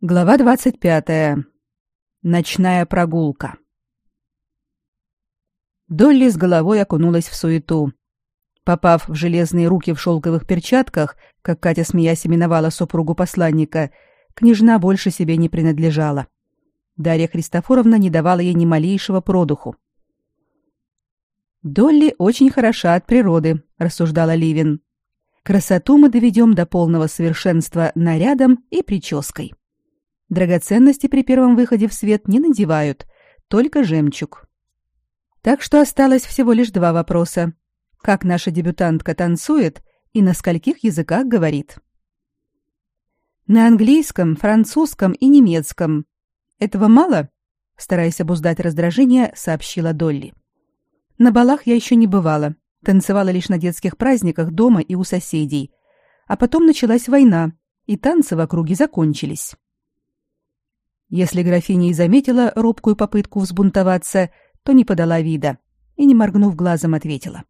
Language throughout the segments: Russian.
Глава 25. Ночная прогулка. Долли с головой окунулась в суету. Попав в железные руки в шелковых перчатках, как Катя смеясь именовала супругу посланника, княжна больше себе не принадлежала. Дарья Христофоровна не давала ей ни малейшего продуху. «Долли очень хороша от природы», — рассуждала Ливин. «Красоту мы доведем до полного совершенства нарядом и прической». Драгоценности при первом выходе в свет не надевают, только жемчуг. Так что осталось всего лишь два вопроса. Как наша дебютантка танцует и на скольких языках говорит? На английском, французском и немецком. Этого мало? Стараясь обуздать раздражение, сообщила Долли. На балах я еще не бывала. Танцевала лишь на детских праздниках дома и у соседей. А потом началась война, и танцы в округе закончились. Если графиня и заметила робкую попытку взбунтоваться, то не подала вида и, не моргнув глазом, ответила.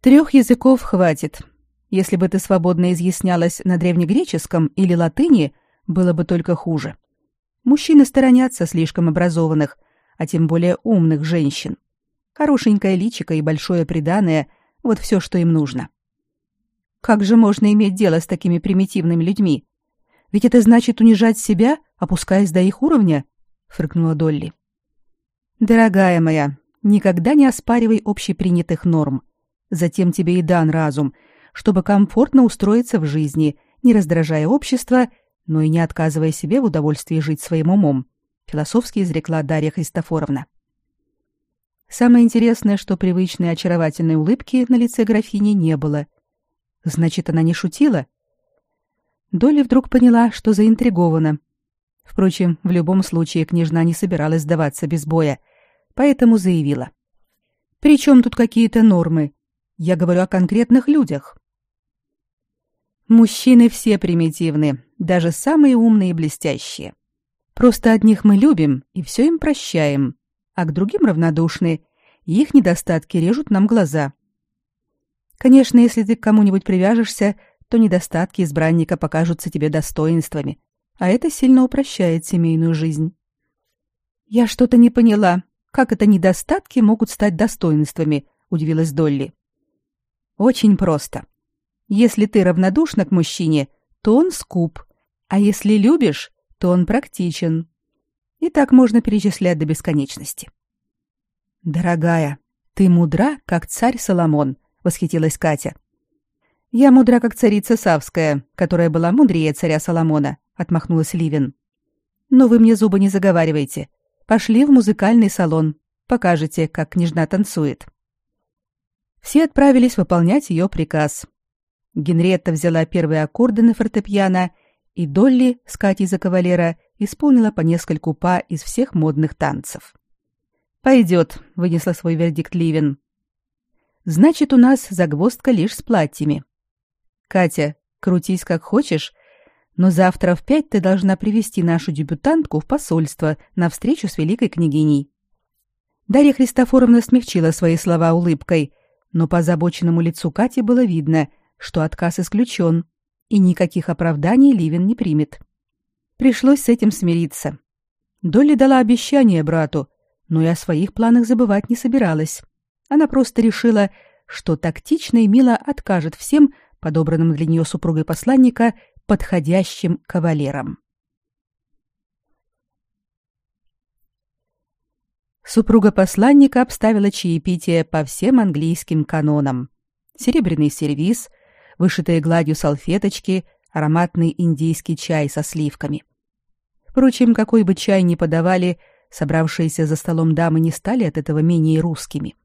«Трех языков хватит. Если бы ты свободно изъяснялась на древнегреческом или латыни, было бы только хуже. Мужчины сторонятся слишком образованных, а тем более умных женщин. Хорошенькое личико и большое приданое — вот все, что им нужно. Как же можно иметь дело с такими примитивными людьми? Ведь это значит унижать себя, опускаясь до их уровня, фыркнула Долли. Дорогая моя, никогда не оспаривай общепринятых норм. Затем тебе и дан разум, чтобы комфортно устроиться в жизни, не раздражая общество, но и не отказывая себе в удовольствии жить своим умом, философски изрекла Дарья Христофоровна. Самое интересное, что привычной очаровательной улыбки на лице графини не было. Значит, она не шутила? Долли вдруг поняла, что заинтригована. Впрочем, в любом случае княжна не собиралась сдаваться без боя, поэтому заявила. «При чем тут какие-то нормы? Я говорю о конкретных людях». Мужчины все примитивны, даже самые умные и блестящие. Просто одних мы любим и все им прощаем, а к другим равнодушны, и их недостатки режут нам глаза. Конечно, если ты к кому-нибудь привяжешься, то недостатки избранника покажутся тебе достоинствами, а это сильно упрощает семейную жизнь. Я что-то не поняла. Как это недостатки могут стать достоинствами? удивилась Долли. Очень просто. Если ты равнодушна к мужчине, то он скуп, а если любишь, то он практичен. И так можно перечислять до бесконечности. Дорогая, ты мудра, как царь Соломон, восхитилась Катя. Я мудра, как царица Савская, которая была мудрее царя Соломона, отмахнулась Ливин. Но вы мне зубы не заговаривайте. Пошли в музыкальный салон. Покажете, как княжна танцует. Все отправились выполнять ее приказ. Генриетта взяла первые аккорды на фортепиано, и Долли с Катей за кавалера исполнила по нескольку па из всех модных танцев. «Пойдет», — вынесла свой вердикт Ливин. «Значит, у нас загвоздка лишь с платьями. Катя, крутись как хочешь, но завтра в пять ты должна привести нашу дебютантку в посольство на встречу с великой княгиней. Дарья Христофоровна смягчила свои слова улыбкой, но по озабоченному лицу Кати было видно, что отказ исключен, и никаких оправданий Ливин не примет. Пришлось с этим смириться. Долли дала обещание брату, но и о своих планах забывать не собиралась. Она просто решила, что тактично и мило откажет всем, подобранным для нее супругой посланника, подходящим кавалером. Супруга посланника обставила чаепитие по всем английским канонам. Серебряный сервиз, вышитые гладью салфеточки, ароматный индийский чай со сливками. Впрочем, какой бы чай ни подавали, собравшиеся за столом дамы не стали от этого менее русскими.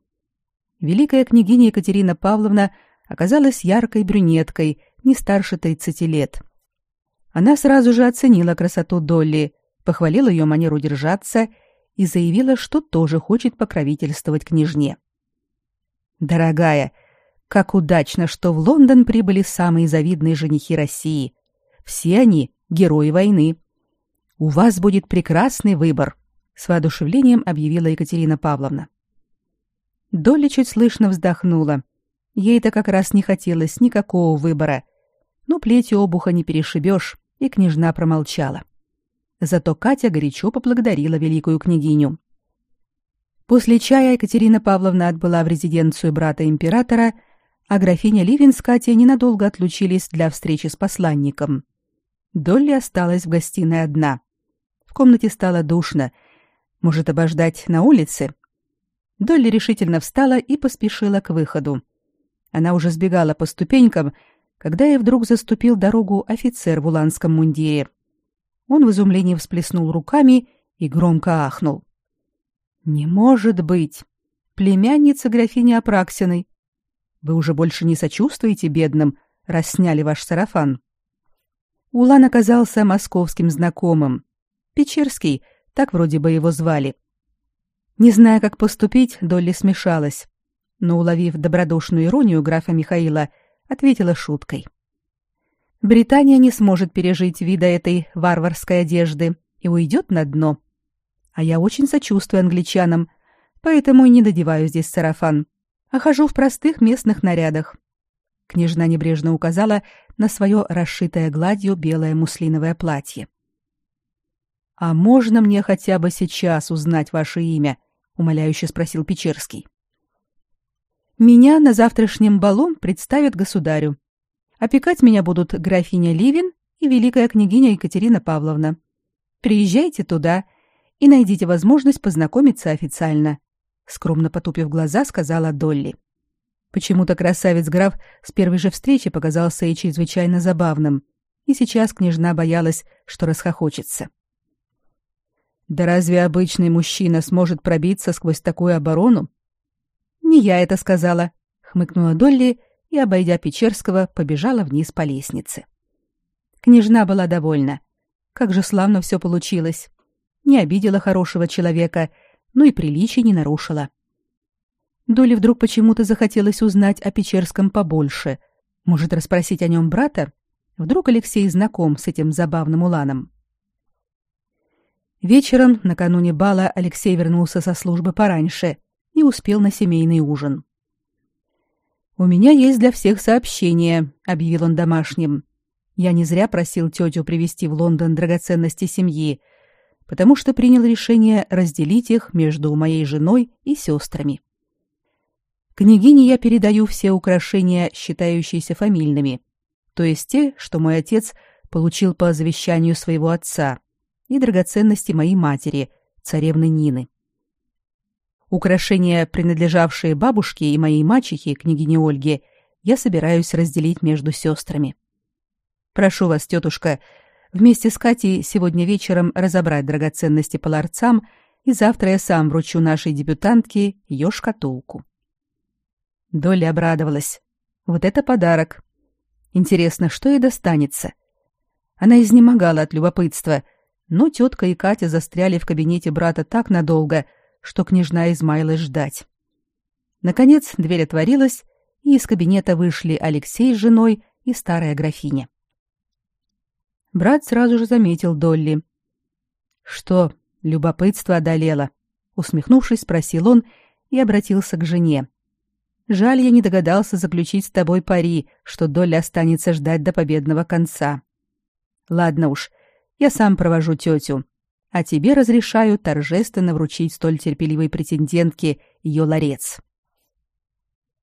Великая княгиня Екатерина Павловна оказалась яркой брюнеткой, не старше 30 лет. Она сразу же оценила красоту Долли, похвалила ее манеру держаться и заявила, что тоже хочет покровительствовать княжне. «Дорогая, как удачно, что в Лондон прибыли самые завидные женихи России. Все они — герои войны. У вас будет прекрасный выбор», — с воодушевлением объявила Екатерина Павловна. Долли чуть слышно вздохнула. Ей-то как раз не хотелось никакого выбора. Но плетью обуха не перешибешь, и княжна промолчала. Зато Катя горячо поблагодарила великую княгиню. После чая Екатерина Павловна отбыла в резиденцию брата императора, а графиня Ливин с Катей ненадолго отлучились для встречи с посланником. Долли осталась в гостиной одна. В комнате стало душно. Может, обождать на улице? Долли решительно встала и поспешила к выходу. Она уже сбегала по ступенькам, когда ей вдруг заступил дорогу офицер в уланском мундире. Он в изумлении всплеснул руками и громко ахнул. «Не может быть! Племянница графини Апраксиной! Вы уже больше не сочувствуете бедным, раз сняли ваш сарафан?» Улан оказался московским знакомым. Печерский, так вроде бы его звали. Не зная, как поступить, Долли смешалась, но, уловив добродушную иронию графа Михаила, ответила шуткой. Британия не сможет пережить вида этой варварской одежды и уйдет на дно. А я очень сочувствую англичанам, поэтому и не додеваю здесь сарафан, а хожу в простых местных нарядах. Княжна небрежно указала на свое расшитое гладью белое муслиновое платье. «А можно мне хотя бы сейчас узнать ваше имя?» — умоляюще спросил Печерский. Меня на завтрашнем балу представят государю. Опекать меня будут графиня Ливин и великая княгиня Екатерина Павловна. Приезжайте туда и найдите возможность познакомиться официально, скромно потупив глаза, сказала Долли. Почему-то красавец-граф с первой же встречи показался ей чрезвычайно забавным, и сейчас княжна боялась, что расхохочется. Да разве обычный мужчина сможет пробиться сквозь такую оборону? Не я это сказала, хмыкнула Долли и, обойдя Печерского, побежала вниз по лестнице. Княжна была довольна. Как же славно все получилось. Не обидела хорошего человека, но и приличий не нарушила. Доле вдруг почему-то захотелось узнать о Печерском побольше. Может, расспросить о нем брата? Вдруг Алексей знаком с этим забавным уланом. Вечером, накануне бала, Алексей вернулся со службы пораньше и успел на семейный ужин. «У меня есть для всех сообщение», — объявил он домашним. «Я не зря просил тетю привезти в Лондон драгоценности семьи, потому что принял решение разделить их между моей женой и сестрами. Княгине я передаю все украшения, считающиеся фамильными, то есть те, что мой отец получил по завещанию своего отца, и драгоценности моей матери, царевны Нины. Украшения, принадлежавшие бабушке и моей мачехе, княгине Ольге, я собираюсь разделить между сестрами. Прошу вас, тетушка, вместе с Катей сегодня вечером разобрать драгоценности по ларцам, и завтра я сам вручу нашей дебютантке ее шкатулку. Доля обрадовалась. Вот это подарок. Интересно, что ей достанется? Она изнемогала от любопытства, но тетка и Катя застряли в кабинете брата так надолго, что княжна измаялась ждать. Наконец дверь отворилась, и из кабинета вышли Алексей с женой и старая графиня. Брат сразу же заметил Долли. «Что, любопытство одолело?» Усмехнувшись, спросил он и обратился к жене. «Жаль, я не догадался заключить с тобой пари, что Долли останется ждать до победного конца. Ладно уж, я сам провожу тетю а тебе разрешаю торжественно вручить столь терпеливой претендентке ее ларец.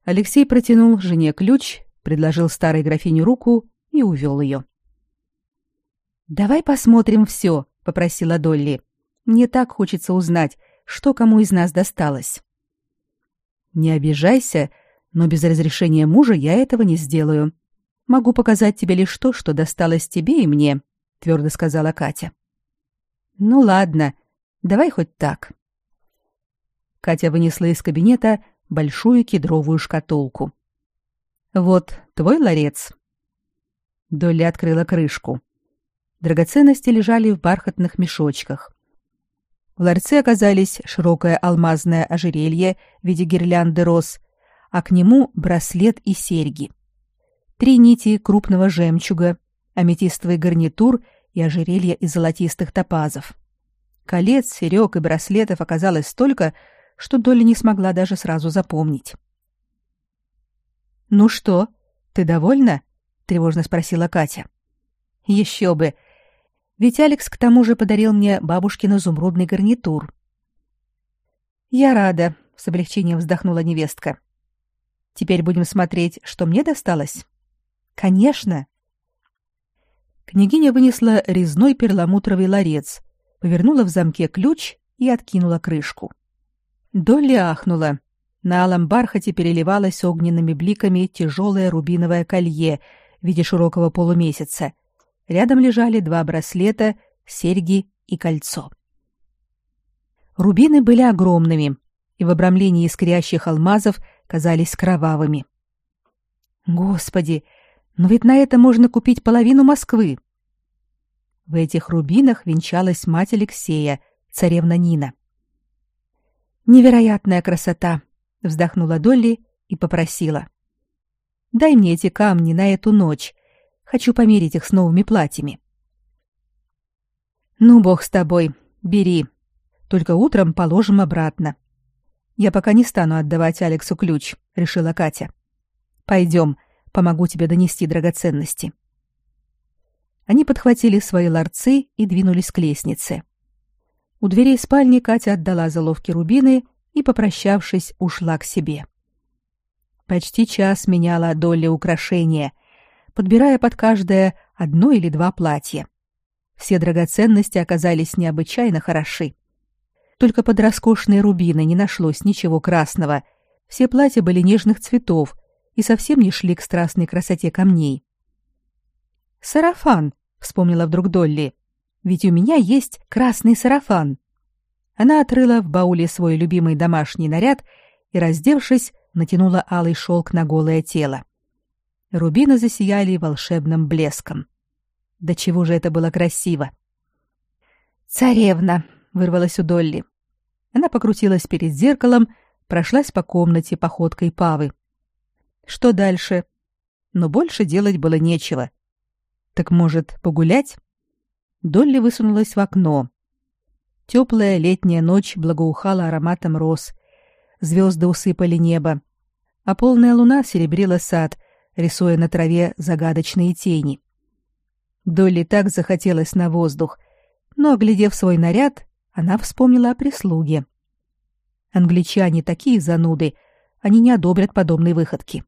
Алексей протянул жене ключ, предложил старой графине руку и увел ее. «Давай посмотрим все», — попросила Долли. «Мне так хочется узнать, что кому из нас досталось». «Не обижайся, но без разрешения мужа я этого не сделаю. Могу показать тебе лишь то, что досталось тебе и мне», — твердо сказала Катя. Ну ладно, давай хоть так. Катя вынесла из кабинета большую кедровую шкатулку. Вот твой ларец. Долли открыла крышку. Драгоценности лежали в бархатных мешочках. В ларце оказались широкое алмазное ожерелье в виде гирлянды роз, а к нему браслет и серьги. Три нити крупного жемчуга, аметистовый гарнитур и ожерелье из золотистых топазов. Колец, серег и браслетов оказалось столько, что Долли не смогла даже сразу запомнить. «Ну что, ты довольна?» — тревожно спросила Катя. «Еще бы! Ведь Алекс к тому же подарил мне бабушкин изумрудный гарнитур. Я рада, с облегчением вздохнула невестка. Теперь будем смотреть, что мне досталось. Конечно. Княгиня вынесла резной перламутровый ларец, повернула в замке ключ и откинула крышку. Долли ахнула. На алом бархате переливалось огненными бликами тяжелое рубиновое колье в виде широкого полумесяца. Рядом лежали два браслета, серьги и кольцо. Рубины были огромными, и в обрамлении искрящих алмазов казались кровавыми. Господи, но ведь на это можно купить половину Москвы. В этих рубинах венчалась мать Алексея, царевна Нина. Невероятная красота, вздохнула Долли и попросила: Дай мне эти камни на эту ночь. Хочу померить их с новыми платьями. Ну, бог с тобой, бери. Только утром положим обратно. Я пока не стану отдавать Алексу ключ, решила Катя. Пойдем, помогу тебе донести драгоценности. Они подхватили свои ларцы и двинулись к лестнице. У дверей спальни Катя отдала заловки рубины и, попрощавшись, ушла к себе. Почти час меняла Долли украшения, подбирая под каждое одно или два платья. Все драгоценности оказались необычайно хороши. Только под роскошные рубины не нашлось ничего красного. Все платья были нежных цветов и совсем не шли к страстной красоте камней. «Сарафан», — вспомнила вдруг Долли, — «ведь у меня есть красный сарафан». Она отрыла в бауле свой любимый домашний наряд и, раздевшись, натянула алый шелк на голое тело. Рубины засияли волшебным блеском. Да чего же это было красиво! «Царевна!» — вырвалась у Долли. Она покрутилась перед зеркалом, прошлась по комнате походкой павы. Что дальше? Но больше делать было нечего. Так может, погулять? Долли высунулась в окно. Теплая летняя ночь благоухала ароматом роз. Звезды усыпали небо, а полная луна серебрила сад, рисуя на траве загадочные тени. Долли так захотелось на воздух, но, оглядев свой наряд, она вспомнила о прислуге. Англичане такие зануды, они не одобрят подобные выходки.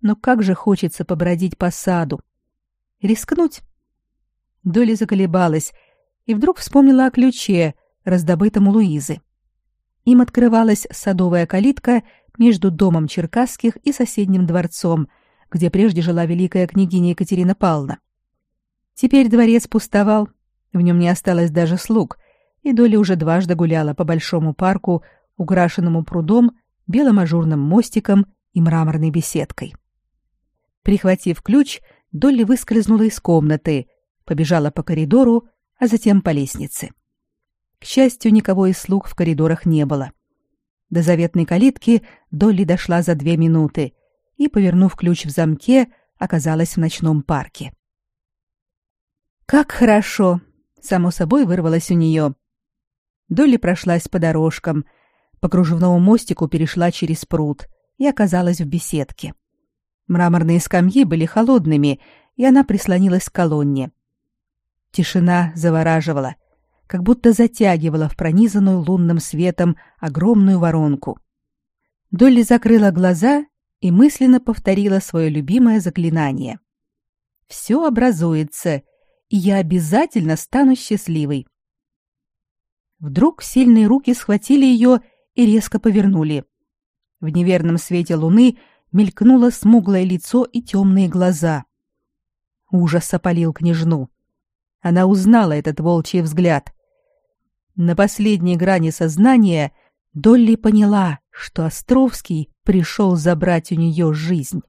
Но как же хочется побродить по саду. Рискнуть? Доля заколебалась и вдруг вспомнила о ключе, раздобытом у Луизы. Им открывалась садовая калитка между домом Черкасских и соседним дворцом, где прежде жила великая княгиня Екатерина Павловна. Теперь дворец пустовал, в нем не осталось даже слуг — и Доля уже дважды гуляла по большому парку, украшенному прудом, белым ажурным мостиком и мраморной беседкой. Прихватив ключ, Долли выскользнула из комнаты, побежала по коридору, а затем по лестнице. К счастью, никого из слуг в коридорах не было. До заветной калитки Долли дошла за две минуты и, повернув ключ в замке, оказалась в ночном парке. «Как хорошо!» — само собой вырвалось у нее. Долли прошлась по дорожкам, по кружевному мостику перешла через пруд и оказалась в беседке. Мраморные скамьи были холодными, и она прислонилась к колонне. Тишина завораживала, как будто затягивала в пронизанную лунным светом огромную воронку. Долли закрыла глаза и мысленно повторила свое любимое заклинание. «Все образуется, и я обязательно стану счастливой». Вдруг сильные руки схватили ее и резко повернули. В неверном свете луны мелькнуло смуглое лицо и темные глаза. Ужас опалил княжну. Она узнала этот волчий взгляд. На последней грани сознания Долли поняла, что Островский пришел забрать у нее жизнь.